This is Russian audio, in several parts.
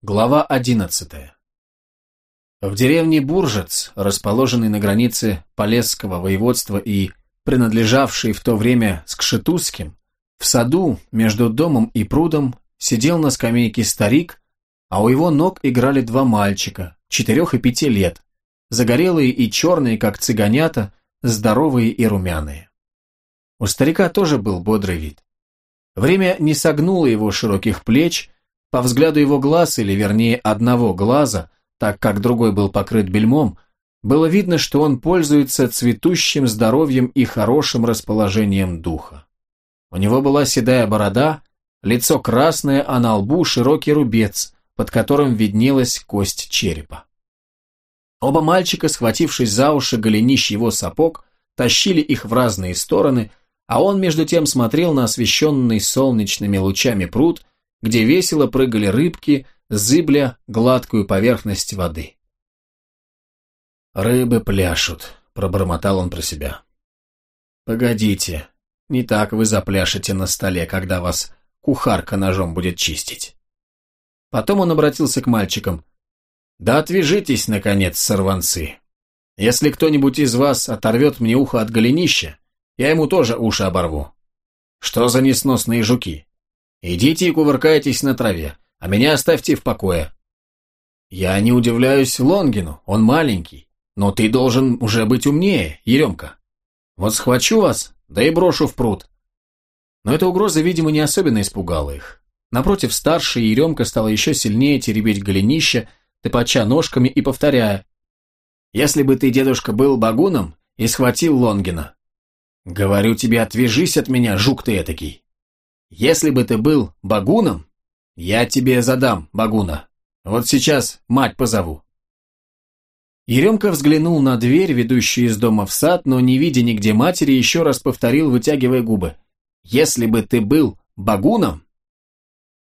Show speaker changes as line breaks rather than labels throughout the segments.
Глава 11. В деревне Буржец, расположенной на границе Полесского воеводства и принадлежавшей в то время Скшетузским, в саду между домом и прудом сидел на скамейке старик, а у его ног играли два мальчика, четырех и пяти лет, загорелые и черные, как цыганята, здоровые и румяные. У старика тоже был бодрый вид. Время не согнуло его широких плеч, по взгляду его глаз, или вернее одного глаза, так как другой был покрыт бельмом, было видно, что он пользуется цветущим здоровьем и хорошим расположением духа. У него была седая борода, лицо красное, а на лбу широкий рубец, под которым виднелась кость черепа. Оба мальчика, схватившись за уши голенищ его сапог, тащили их в разные стороны, а он между тем смотрел на освещенный солнечными лучами пруд, где весело прыгали рыбки, зыбля гладкую поверхность воды. «Рыбы пляшут», — пробормотал он про себя. «Погодите, не так вы запляшете на столе, когда вас кухарка ножом будет чистить». Потом он обратился к мальчикам. «Да отвяжитесь, наконец, сорванцы. Если кто-нибудь из вас оторвет мне ухо от голенища, я ему тоже уши оборву. Что за несносные жуки? Идите и кувыркайтесь на траве, а меня оставьте в покое. Я не удивляюсь Лонгину, он маленький, но ты должен уже быть умнее, Еремка. Вот схвачу вас, да и брошу в пруд. Но эта угроза, видимо, не особенно испугала их. Напротив, старший Еремка стал еще сильнее теребить голенище, топача ножками и повторяя. «Если бы ты, дедушка, был багуном и схватил Лонгина, говорю тебе, отвяжись от меня, жук ты этакий. Если бы ты был багуном, я тебе задам багуна. Вот сейчас мать позову». Еремка взглянул на дверь, ведущую из дома в сад, но, не видя нигде матери, еще раз повторил, вытягивая губы. «Если бы ты был багуном...»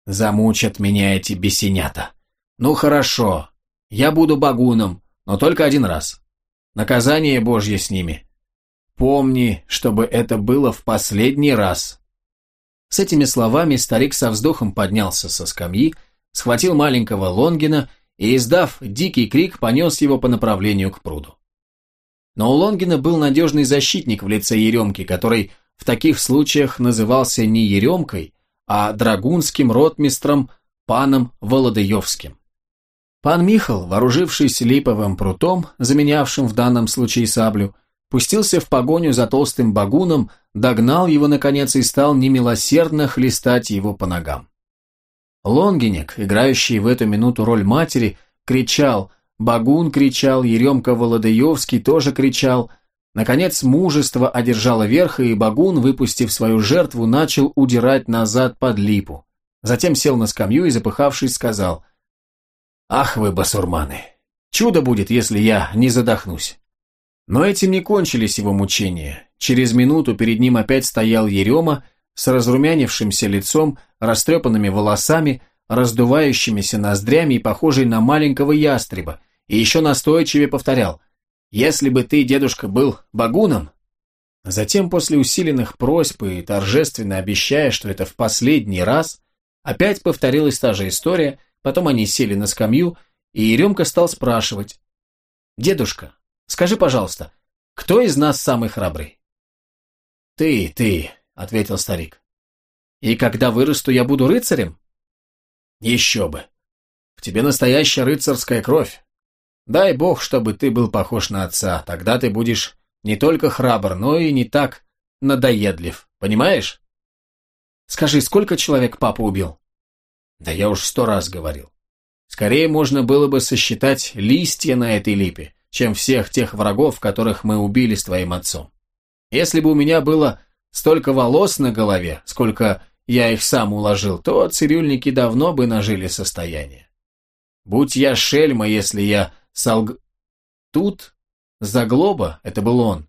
«Замучат меня эти бесенята. Ну хорошо, я буду багуном, но только один раз. Наказание Божье с ними. Помни, чтобы это было в последний раз». С этими словами старик со вздохом поднялся со скамьи, схватил маленького Лонгина и, издав дикий крик, понес его по направлению к пруду. Но у Лонгина был надежный защитник в лице Еремки, который в таких случаях назывался не Еремкой, а драгунским ротмистром паном Володаевским. Пан Михал, вооружившись липовым прутом, заменявшим в данном случае саблю, пустился в погоню за толстым багуном, догнал его наконец и стал немилосердно хлестать его по ногам. Лонгинек, играющий в эту минуту роль матери, кричал, Багун кричал, Еремка Володаевский тоже кричал. Наконец мужество одержало верх, и Багун, выпустив свою жертву, начал удирать назад под липу. Затем сел на скамью и, запыхавшись, сказал, «Ах вы, басурманы! Чудо будет, если я не задохнусь!» Но этим не кончились его мучения. Через минуту перед ним опять стоял Ерема с разрумянившимся лицом, растрепанными волосами, раздувающимися ноздрями и похожий на маленького ястреба, и еще настойчивее повторял «Если бы ты, дедушка, был багуном...» Затем, после усиленных просьб и торжественно обещая, что это в последний раз, опять повторилась та же история, потом они сели на скамью, и Еремка стал спрашивать «Дедушка, Скажи, пожалуйста, кто из нас самый храбрый?» «Ты, ты», — ответил старик. «И когда вырасту, я буду рыцарем?» «Еще бы! В тебе настоящая рыцарская кровь. Дай бог, чтобы ты был похож на отца, тогда ты будешь не только храбр, но и не так надоедлив, понимаешь?» «Скажи, сколько человек папа убил?» «Да я уж сто раз говорил. Скорее можно было бы сосчитать листья на этой липе чем всех тех врагов, которых мы убили с твоим отцом. Если бы у меня было столько волос на голове, сколько я их сам уложил, то цирюльники давно бы нажили состояние. Будь я шельма, если я солг... Тут Заглоба, это был он,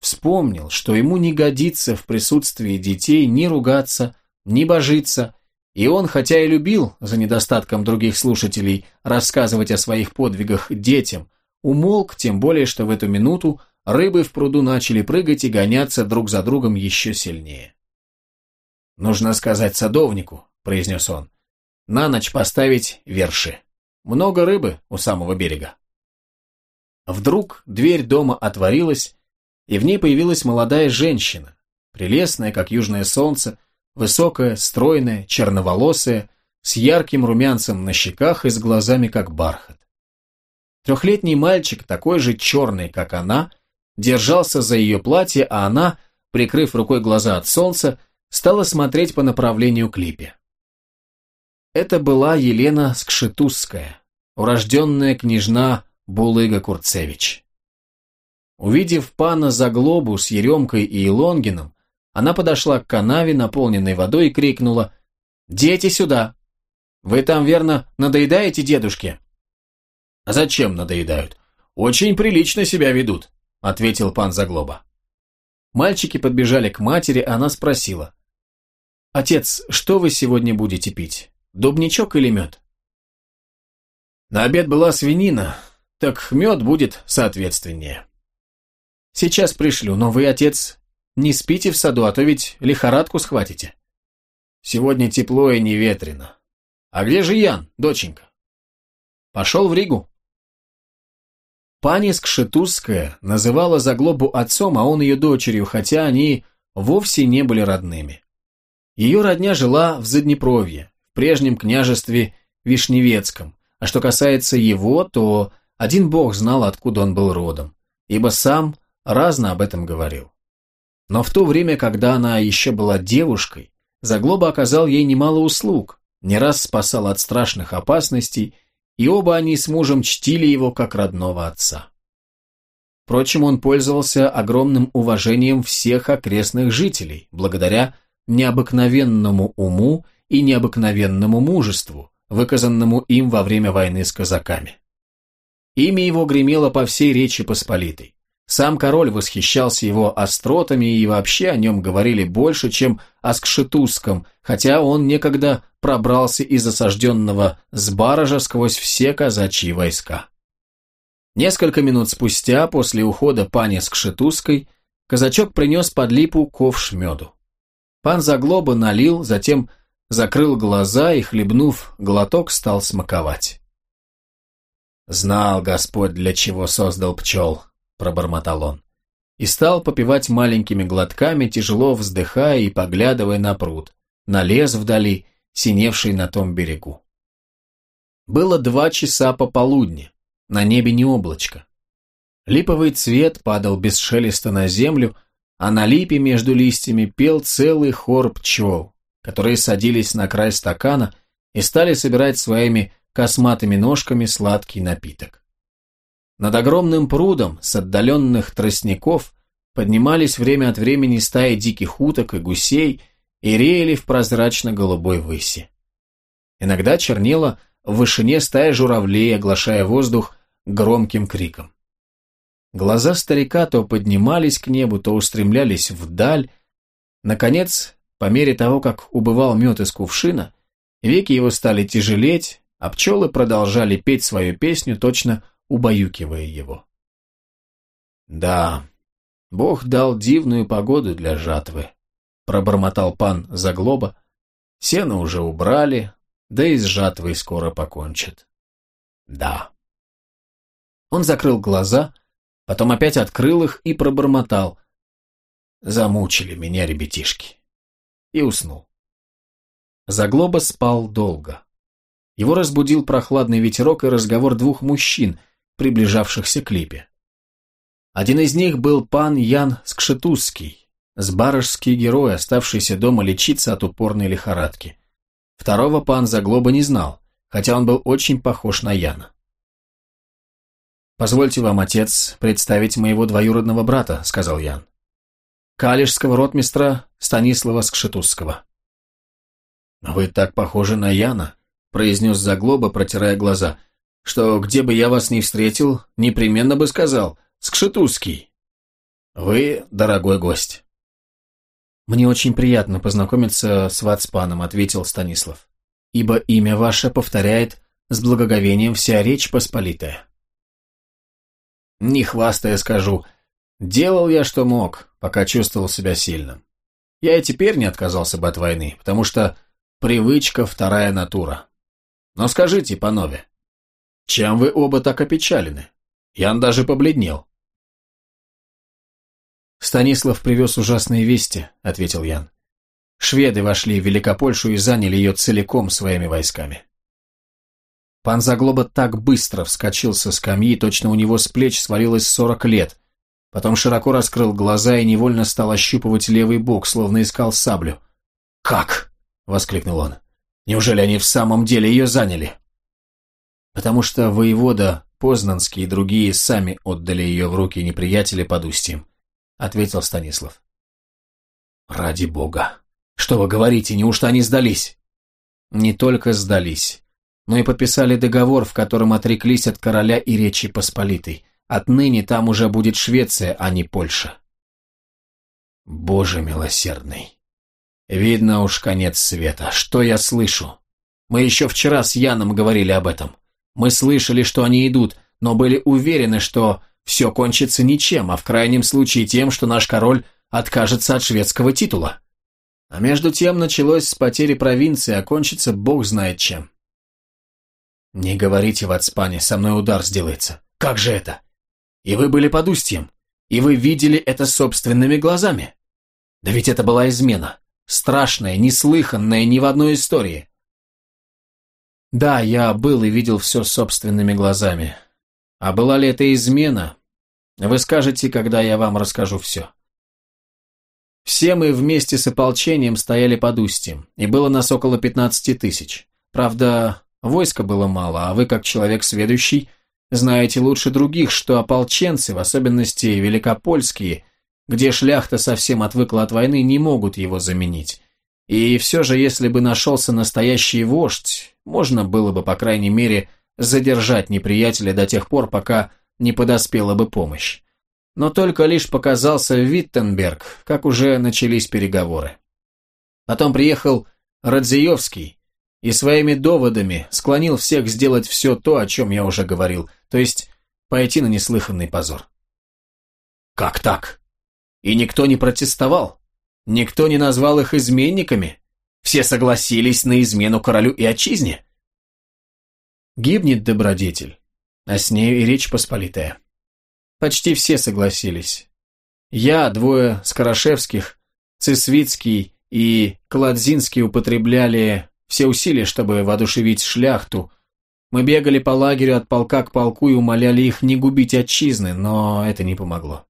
вспомнил, что ему не годится в присутствии детей ни ругаться, ни божиться, и он, хотя и любил, за недостатком других слушателей, рассказывать о своих подвигах детям, умолк, тем более, что в эту минуту рыбы в пруду начали прыгать и гоняться друг за другом еще сильнее. «Нужно сказать садовнику», — произнес он. на ночь поставить верши. Много рыбы у самого берега. Вдруг дверь дома отворилась, и в ней появилась молодая женщина, прелестная, как южное солнце, высокая, стройная, черноволосая, с ярким румянцем на щеках и с глазами, как бархат. Трехлетний мальчик, такой же черный, как она, держался за ее платье, а она, прикрыв рукой глаза от солнца, стала смотреть по направлению к липе. Это была Елена Скшетузская, урожденная княжна Булыга Курцевич. Увидев пана Заглобу с Еремкой и Илонгином, она подошла к канаве, наполненной водой, и крикнула «Дети, сюда! Вы там, верно, надоедаете дедушке?» «А зачем надоедают? Очень прилично себя ведут», — ответил пан Заглоба. Мальчики подбежали к матери, она спросила. «Отец, что вы сегодня будете пить? Дубничок или мед?» На обед была свинина, так мед будет соответственнее. Сейчас пришлю, но вы, отец, не спите в саду, а то ведь лихорадку схватите. Сегодня тепло и не ветрено. А где же Ян, доченька? Пошел в Ригу. Пани Скшетузская называла Заглобу отцом, а он ее дочерью, хотя они вовсе не были родными. Ее родня жила в Заднепровье, в прежнем княжестве Вишневецком, а что касается его, то один бог знал, откуда он был родом, ибо сам разно об этом говорил. Но в то время, когда она еще была девушкой, Заглоба оказал ей немало услуг, не раз спасал от страшных опасностей, и оба они с мужем чтили его как родного отца. Впрочем, он пользовался огромным уважением всех окрестных жителей, благодаря необыкновенному уму и необыкновенному мужеству, выказанному им во время войны с казаками. Имя его гремело по всей Речи Посполитой. Сам король восхищался его остротами и вообще о нем говорили больше, чем о Скшетузском, хотя он некогда пробрался из осажденного Сбаража сквозь все казачьи войска. Несколько минут спустя, после ухода пани Скшетузской, казачок принес под липу ковш меду. Пан Заглоба налил, затем закрыл глаза и, хлебнув глоток, стал смаковать. «Знал Господь, для чего создал пчел», — пробормотал он, и стал попивать маленькими глотками, тяжело вздыхая и поглядывая на пруд, на лес вдали, синевший на том берегу. Было два часа пополудни, на небе не облачко. Липовый цвет падал без шелеста на землю, а на липе между листьями пел целый хор пчел, которые садились на край стакана и стали собирать своими косматыми ножками сладкий напиток. Над огромным прудом с отдаленных тростников поднимались время от времени стаи диких уток и гусей и реяли в прозрачно-голубой выси. Иногда чернела в вышине стая журавлей, оглашая воздух громким криком. Глаза старика то поднимались к небу, то устремлялись вдаль. Наконец, по мере того, как убывал мед из кувшина, веки его стали тяжелеть, а пчелы продолжали петь свою песню, точно убаюкивая его. «Да, Бог дал дивную погоду для жатвы», — пробормотал пан Заглоба. «Сено уже убрали, да и с жатвой скоро покончат». «Да». Он закрыл глаза, потом опять открыл их и пробормотал. «Замучили меня ребятишки». И уснул. Заглоба спал долго. Его разбудил прохладный ветерок и разговор двух мужчин, приближавшихся к липе. Один из них был пан Ян Скшетузский, сбарожский герой, оставшийся дома лечиться от упорной лихорадки. Второго пан Заглоба не знал, хотя он был очень похож на Яна. «Позвольте вам, отец, представить моего двоюродного брата», — сказал Ян. «Калишского ротмистра Станислава Скшетузского». «Вы так похожи на Яна», произнес Заглоба, протирая глаза, что где бы я вас ни встретил, непременно бы сказал «Скшетузский». Вы дорогой гость. «Мне очень приятно познакомиться с Вацпаном», — ответил Станислав, «ибо имя ваше повторяет с благоговением вся речь посполитая». «Не хвастая скажу, делал я, что мог, пока чувствовал себя сильным. Я и теперь не отказался бы от войны, потому что привычка — вторая натура. Но скажите, панове, чем вы оба так опечалены? Ян даже побледнел.
«Станислав привез ужасные вести», — ответил Ян. «Шведы вошли в Великопольшу и заняли ее целиком своими войсками». Пан Заглоба так быстро вскочил со скамьи, точно у него с плеч свалилось сорок лет. Потом широко раскрыл глаза и невольно стал ощупывать левый бок, словно искал саблю. «Как?» — воскликнул он. «Неужели они в самом деле ее заняли?» «Потому что воевода Познанский и другие сами отдали ее в руки неприятеля под устьем», — ответил Станислав. «Ради бога! Что вы говорите, неужто они сдались?» «Не только сдались, но и подписали договор, в котором отреклись от короля и Речи Посполитой. Отныне там уже будет Швеция, а не Польша. Боже милосердный. Видно уж конец света. Что я слышу? Мы еще вчера с Яном говорили об этом. Мы слышали, что они идут, но были уверены, что все кончится ничем, а в крайнем случае тем, что наш король откажется от шведского титула. А между тем началось с потери провинции, а кончится бог знает чем. «Не говорите в отспане, со мной удар сделается. Как же это? И вы были под устьем, и вы видели это собственными глазами. Да ведь это была измена. Страшная, неслыханная ни в одной истории». «Да, я был и видел все собственными глазами. А была ли это измена? Вы скажете, когда я вам расскажу все». Все мы вместе с ополчением стояли под устьем, и было нас около пятнадцати тысяч. Правда, Войска было мало, а вы, как человек сведущий, знаете лучше других, что ополченцы, в особенности великопольские, где шляхта совсем отвыкла от войны, не могут его заменить. И все же, если бы нашелся настоящий вождь, можно было бы, по крайней мере, задержать неприятеля до тех пор, пока не подоспела бы помощь. Но только лишь показался Виттенберг, как уже начались переговоры. Потом приехал Радзиевский, и своими доводами склонил всех сделать все то, о чем я уже говорил, то есть пойти на неслыханный позор. Как так? И никто не протестовал? Никто не назвал их изменниками? Все согласились на измену королю и отчизне? Гибнет добродетель, а с нею и речь посполитая. Почти все согласились. Я, двое Скорошевских, Цисвицкий и Кладзинский употребляли все усилия, чтобы воодушевить шляхту. Мы бегали по лагерю от полка к полку и умоляли их не губить отчизны, но это не помогло.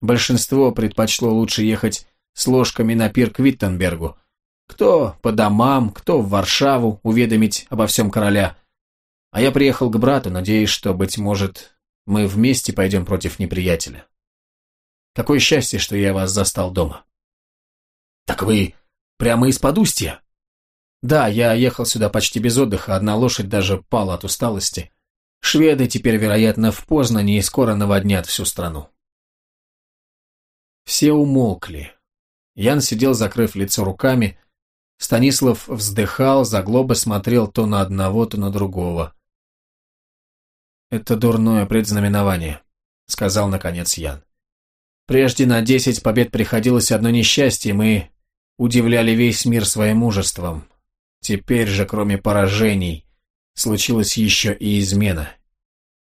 Большинство предпочло лучше ехать с ложками на пир к Виттенбергу. Кто по домам, кто в Варшаву уведомить обо всем короля. А я приехал к брату, надеясь, что, быть может, мы вместе пойдем против неприятеля. Какое счастье, что я вас застал дома. Так вы прямо из-под устья? Да, я ехал сюда почти без отдыха, одна лошадь даже пала от усталости. Шведы теперь, вероятно, в Познане и скоро наводнят всю страну. Все умолкли. Ян сидел, закрыв лицо руками. Станислав вздыхал, заглоба смотрел то на одного, то на другого. «Это дурное предзнаменование», — сказал наконец Ян. «Прежде на десять побед приходилось одно несчастье, мы удивляли весь мир своим мужеством. Теперь же, кроме поражений, случилась еще и измена.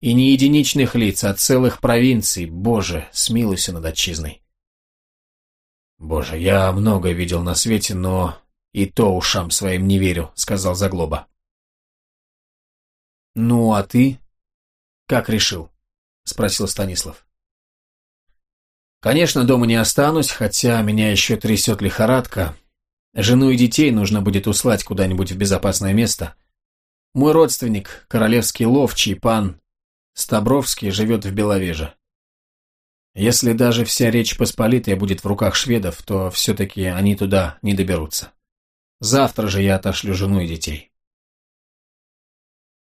И не единичных лиц, а целых провинций. Боже, смилуйся над отчизной. Боже, я много видел на свете, но и то ушам своим не верю, сказал Заглоба. Ну, а ты? Как решил? Спросил Станислав. Конечно, дома не останусь, хотя меня еще трясет лихорадка, Жену и детей нужно будет услать куда-нибудь в безопасное место. Мой родственник, королевский ловчий, пан Стабровский, живет в Беловеже. Если даже вся Речь Посполитая будет в руках шведов, то все-таки они туда не доберутся. Завтра же я отошлю жену и детей.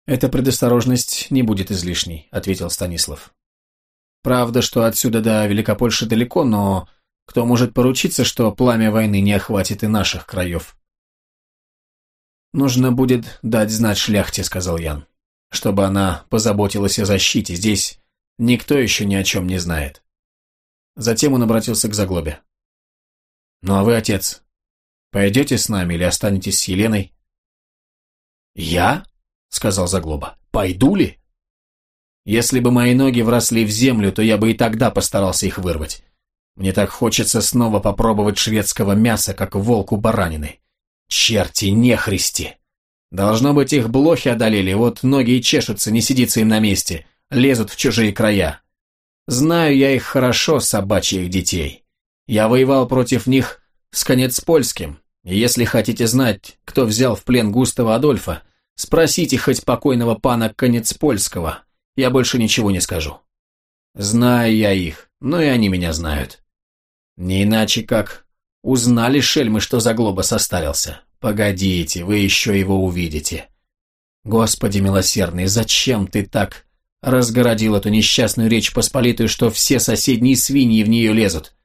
«Эта предосторожность не будет излишней», — ответил Станислав. «Правда, что отсюда до Великопольши далеко, но кто может поручиться, что пламя войны не охватит и наших краев? «Нужно будет дать знать шляхте», — сказал Ян, «чтобы она позаботилась о защите. Здесь никто еще ни о чем не знает». Затем он обратился к Заглобе. «Ну а вы, отец, пойдете с нами или останетесь с Еленой?» «Я?»
— сказал Заглоба. «Пойду ли?» «Если бы мои ноги вросли в землю, то я бы и тогда постарался их вырвать. Мне так хочется снова попробовать шведского мяса, как волку баранины. Черти, нехристи! Должно быть, их блохи одолели, вот ноги и чешутся, не сидится им на месте, лезут в чужие края. Знаю я их хорошо, собачьих детей. Я воевал против них с конец польским, если хотите знать, кто взял в плен Густава Адольфа, спросите хоть покойного пана конец польского, я больше ничего не скажу. Знаю я их, но и они меня знают. Не иначе как узнали шельмы, что за глоба состарился. Погодите, вы еще его увидите. Господи милосердный, зачем ты так разгородил эту несчастную речь Посполитую, что все соседние свиньи в нее лезут?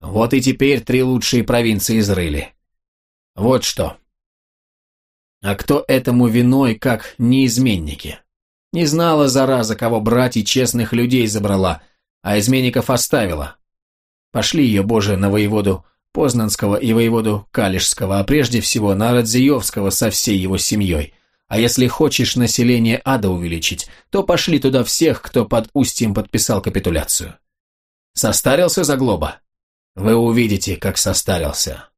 Вот и теперь три лучшие провинции изрыли. Вот что. А кто этому виной, как неизменники? Не знала, зараза, кого брать и честных людей забрала, а изменников оставила. Пошли ее, Боже, на воеводу Познанского и воеводу Калишского, а прежде всего на Радзиевского со всей его семьей. А если хочешь население ада увеличить, то пошли туда всех, кто под устьем подписал капитуляцию. Состарился Заглоба? Вы увидите, как состарился.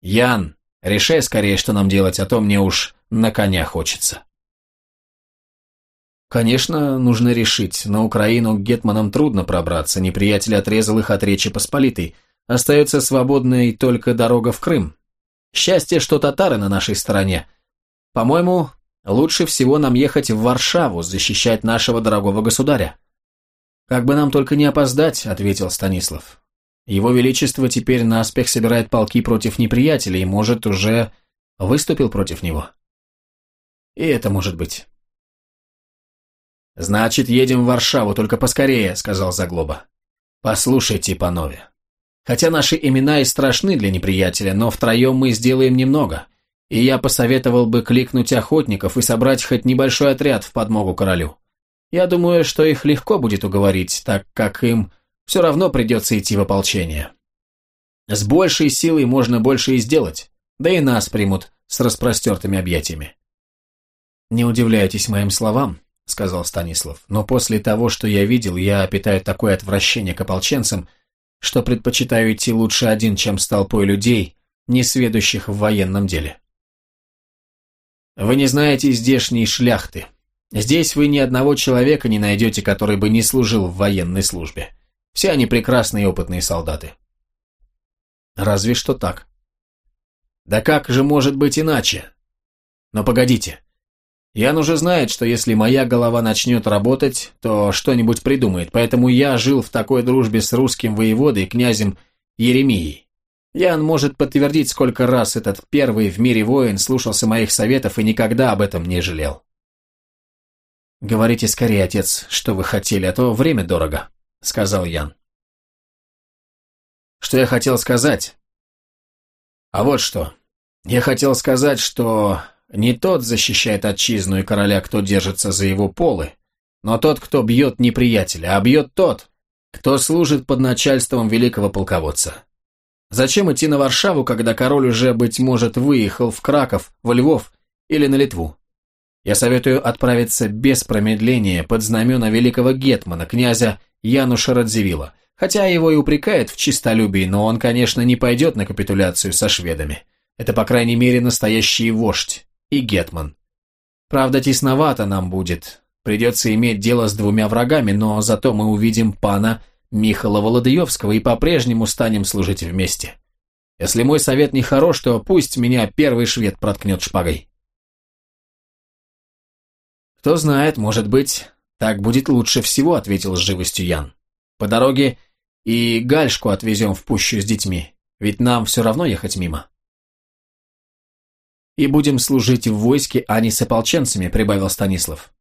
Ян, решай скорее, что нам делать, а то мне уж на коня хочется. Конечно, нужно решить. На Украину к гетманам трудно пробраться, неприятель отрезал их от Речи Посполитой. Остается свободной только дорога в Крым. Счастье, что татары на нашей стороне. По-моему, лучше всего нам ехать в Варшаву, защищать нашего дорогого государя. «Как бы нам только не опоздать», — ответил Станислав. «Его Величество теперь наспех собирает полки против неприятелей и, может, уже выступил против него». «И это может быть». «Значит, едем в Варшаву, только поскорее», — сказал Заглоба. «Послушайте, панове. Хотя наши имена и страшны для неприятеля, но втроем мы сделаем немного, и я посоветовал бы кликнуть охотников и собрать хоть небольшой отряд в подмогу королю. Я думаю, что их легко будет уговорить, так как им все равно придется идти в ополчение. С большей силой можно больше и сделать, да и нас примут с распростертыми объятиями». «Не удивляйтесь моим словам», — сказал Станислав, «но после того, что я видел, я питаю такое отвращение к ополченцам, что предпочитаю идти лучше один, чем с толпой людей, не сведущих в военном деле». «Вы не знаете здешней шляхты. Здесь вы ни одного человека не найдете, который бы не служил в военной службе. Все они прекрасные и опытные солдаты». «Разве что так». «Да как же может быть иначе?» «Но погодите». Ян уже знает, что если моя голова начнет работать, то что-нибудь придумает, поэтому я жил в такой дружбе с русским воеводой, князем Еремией. Ян может подтвердить, сколько раз этот первый в мире воин слушался моих советов и никогда об этом не жалел. «Говорите скорее, отец, что вы хотели, а то время дорого», — сказал Ян. «Что я хотел сказать?» «А вот что. Я хотел сказать, что не тот защищает отчизну и короля, кто держится за его полы, но тот, кто бьет неприятеля, а бьет тот, кто служит под начальством великого полководца. Зачем идти на Варшаву, когда король уже, быть может, выехал в Краков, во Львов или на Литву? Я советую отправиться без промедления под знамена великого гетмана, князя Януша Радзивилла, хотя его и упрекает в чистолюбии, но он, конечно, не пойдет на капитуляцию со шведами. Это, по крайней мере, настоящий вождь и Гетман. Правда, тесновато нам будет. Придется иметь дело с двумя врагами, но зато мы увидим пана Михала Володаевского и по-прежнему станем служить вместе. Если мой совет не хорош, то пусть меня первый швед проткнет шпагой. Кто знает, может быть, так будет лучше всего, ответил с живостью Ян. По дороге и Гальшку отвезем в пущу с детьми, ведь нам все равно ехать мимо и будем служить в войске, а не с ополченцами», — прибавил Станислав.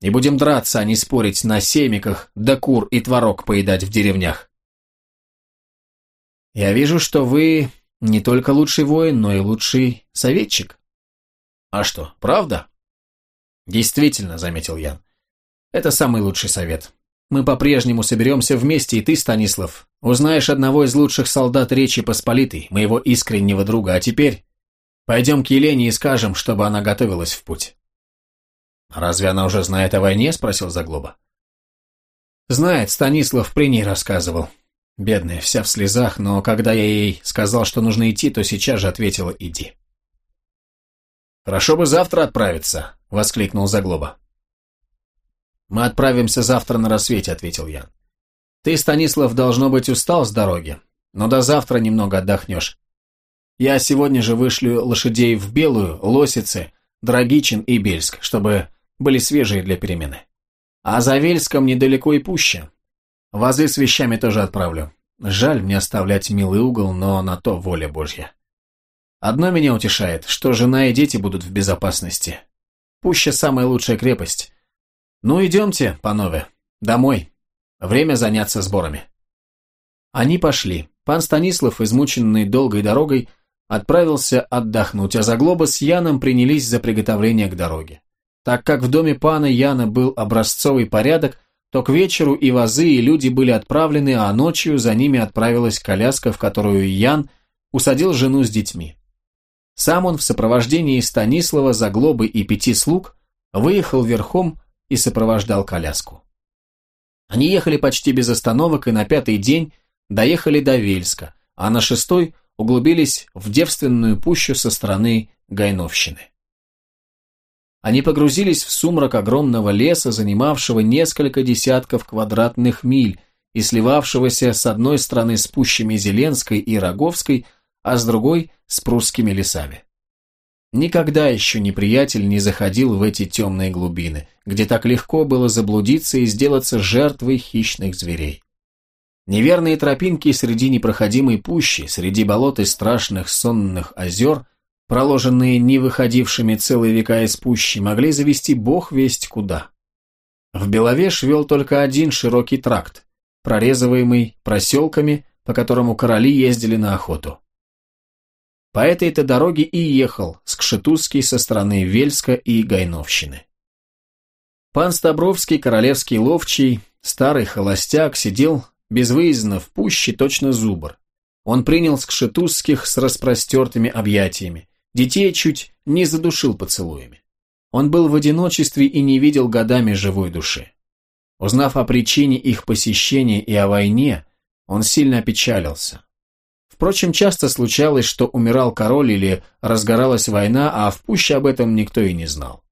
«И будем драться, а не спорить на семиках, да кур и творог поедать в деревнях». «Я вижу, что вы не только лучший воин, но и лучший советчик». «А что, правда?» «Действительно», — заметил Ян. «Это самый лучший совет. Мы по-прежнему соберемся вместе, и ты, Станислав, узнаешь одного из лучших солдат Речи Посполитой, моего искреннего друга, а теперь Пойдем к Елене и скажем, чтобы она готовилась в путь. «Разве она уже знает о войне?» – спросил Заглоба. «Знает, Станислав при ней рассказывал. Бедная, вся в слезах, но когда я ей сказал, что нужно идти, то сейчас же ответила «иди». «Хорошо бы завтра отправиться», — воскликнул Заглоба. «Мы отправимся завтра на рассвете», — ответил я. «Ты, Станислав, должно быть устал с дороги, но до завтра немного отдохнешь. Я сегодня же вышлю лошадей в Белую, Лосицы, Драгичин и Бельск, чтобы были свежие для перемены. А за Вельском недалеко и пуще. Вазы с вещами тоже отправлю. Жаль мне оставлять милый угол, но на то воля Божья. Одно меня утешает, что жена и дети будут в безопасности. Пуща самая лучшая крепость. Ну, идемте, панове, домой. Время заняться сборами. Они пошли. Пан Станислав, измученный долгой дорогой, отправился отдохнуть, а Заглоба с Яном принялись за приготовление к дороге. Так как в доме пана Яна был образцовый порядок, то к вечеру и вазы, и люди были отправлены, а ночью за ними отправилась коляска, в которую Ян усадил жену с детьми. Сам он в сопровождении Станислава, Заглобы и пяти слуг выехал верхом и сопровождал коляску. Они ехали почти без остановок и на пятый день доехали до Вельска, а на шестой углубились в девственную пущу со стороны Гайновщины. Они погрузились в сумрак огромного леса, занимавшего несколько десятков квадратных миль и сливавшегося с одной стороны с пущами Зеленской и Роговской, а с другой – с прусскими лесами. Никогда еще неприятель не заходил в эти темные глубины, где так легко было заблудиться и сделаться жертвой хищных зверей. Неверные тропинки среди непроходимой пущи, среди болот и страшных сонных озер – проложенные не выходившими целые века из пущи, могли завести бог весть куда. В Беловеж вел только один широкий тракт, прорезываемый проселками, по которому короли ездили на охоту. По этой-то дороге и ехал Скшетузский со стороны Вельска и Гайновщины. Пан Стабровский, королевский ловчий, старый холостяк, сидел безвыездно в пуще точно зубр. Он принял Скшетузских с распростертыми объятиями, Детей чуть не задушил поцелуями. Он был в одиночестве и не видел годами живой души. Узнав о причине их посещения и о войне, он сильно опечалился. Впрочем, часто случалось, что умирал король или разгоралась война, а в пуще об этом никто и не знал.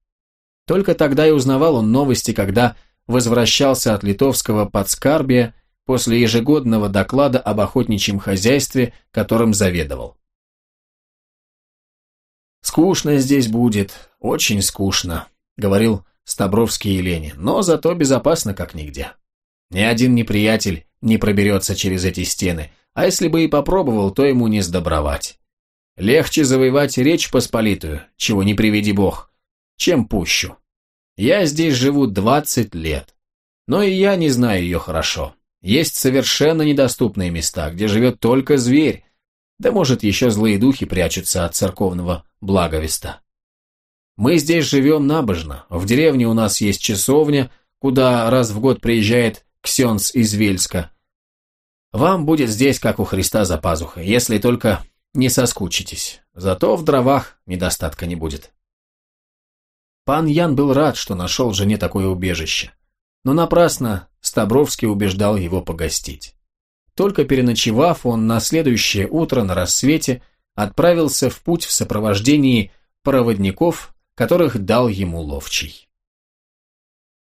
Только тогда и узнавал он новости, когда возвращался от литовского подскарбия после ежегодного доклада об охотничьем хозяйстве, которым заведовал. «Скучно здесь будет, очень скучно», — говорил Стабровский Елене, «но зато безопасно как нигде. Ни один неприятель не проберется через эти стены, а если бы и попробовал, то ему не сдобровать. Легче завоевать Речь Посполитую, чего не приведи бог, чем пущу. Я здесь живу двадцать лет, но и я не знаю ее хорошо. Есть совершенно недоступные места, где живет только зверь, да может еще злые духи прячутся от церковного благовеста. Мы здесь живем набожно, в деревне у нас есть часовня, куда раз в год приезжает Ксенс из Вельска. Вам будет здесь, как у Христа за пазухой, если только не соскучитесь, зато в дровах недостатка не будет. Пан Ян был рад, что нашел жене такое убежище, но напрасно Стабровский убеждал его погостить. Только переночевав, он на следующее утро на рассвете отправился в путь в сопровождении проводников, которых дал ему ловчий.